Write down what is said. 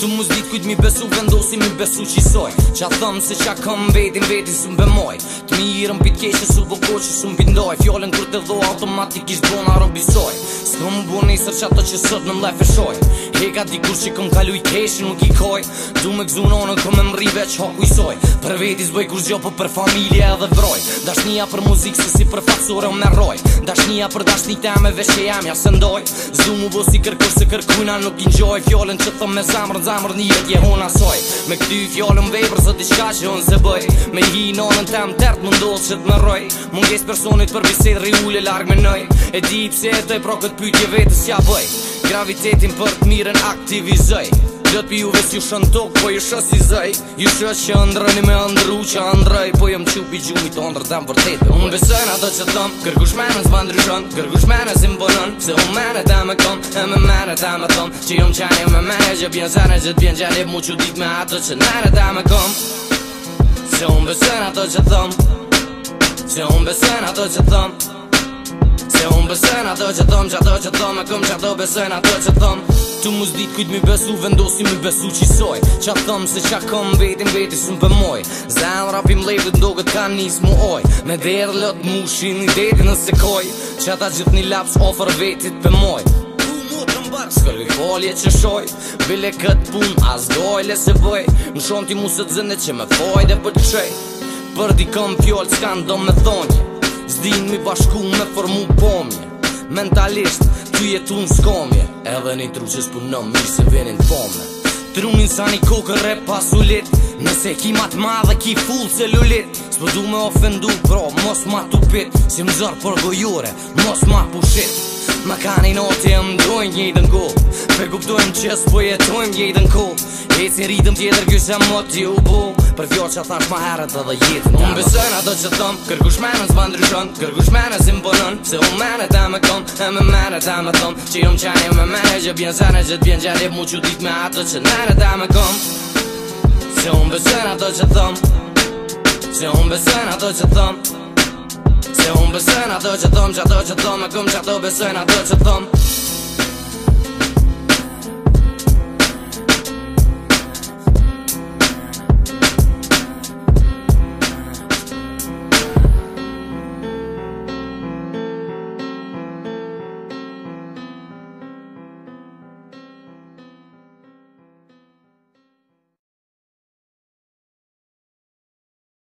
Tu mu zdi kujt mi besu vendosi mi besu qi soj Qa thëm se qa këm vetin vetin su mbe moj Të mi i rëm pit keshe su vë koqe su mbindoj Fjollen kur të dho automatik ish bona robi soj Së më bu një sër qatë që sët në më lefë shoj He ka di kur që këm kalu i keshe nuk i koj Du me këzun onë në këm e më rive që haku i soj Për veti zboj kur zjo për po për familje edhe vroj Dashnia për muzikë se si për faksore o më roj Dashnia për apër dash një teme veshë e jam ja së ndoj Zdu mu bu si kërkur së kërkujna nuk i njoj Fjollën që thëm me zamrën zamër një jetë jehon soj Me këty fjallën vej për zëti shka që unë se bëj Me hi nonën tem tërtë më ndodhë që të më roj Munges personit për bisedë rri ule largë me nëj E di pse e të e pro këtë pytje vetës ja bëj Gravitetin për të mirën aktivizoj Gjatë pi juve ju shën tok, po i shës i zaj Ju shës që ndrëni me ndru që ndraj Po jëm qup i gjumit të ndrë dhe vërtet Unë besen ato që thëmë, kërkush menën s'ma ndryshën Kërkush menën si më bonën, se unë menën dhe me kom E me menën dhe me thëmë, që jëm qani me menën Gjë bjën zane, gjët bjën gjani mu që dit me ato që nërë dhe me kom Se unë besën ato që thëmë Se unë besen ato që thëmë Se un besen ato që thom që ato që thom e këm që ato besen ato që thom Tu mu dit kujt mi besu vendosi mi besu që soj Qa thom se qa kom vetin veti sun për moj Zan rapim lejtë ndo gët ka njës mu oj Me derë lët mu shin i deti nëse koj Qa ta gjith një laps ofër vetit për moj Së këllu i folje që shoj Bile këtë pun as doj le se vëj Më shonë ti mu së të zëne që me foj dhe për të qëj Për di këm pjollë s'kan do me thonjë Zdin mi bashku me formu pomje Mentalisht, ty jetu në skomje Edhe një tru që s'punëm mirë se venin t'pomje Trumin sa një kokën rep pasulit Nëse ki mat ma dhe ki full celulit S'po du me ofendu, bro, mos ma tupit Si më zërë për gojore, mos ma pushit Më ka një noti e më dojnë gjejtë në kohë Për që s'po jetojnë gjejtë në kohë si rritëm tjetër kjo se më t'ju bohë Për vjo që thash ma herët edhe jetë Unë besën ato që thëm Kërkush me në zba ndryshon Kërkush me në Se unë menet e me kom E me menet e me thëm Që jom qani me menet Gjë bjen zene Gjët bjen gjerip Mu që dit me ato që menet e me kom Se unë besën ato që thëm Se unë besën ato që thëm Se unë besën ato që thëm Që ato që thëm E këm që ato besën ato që thëm ato thëm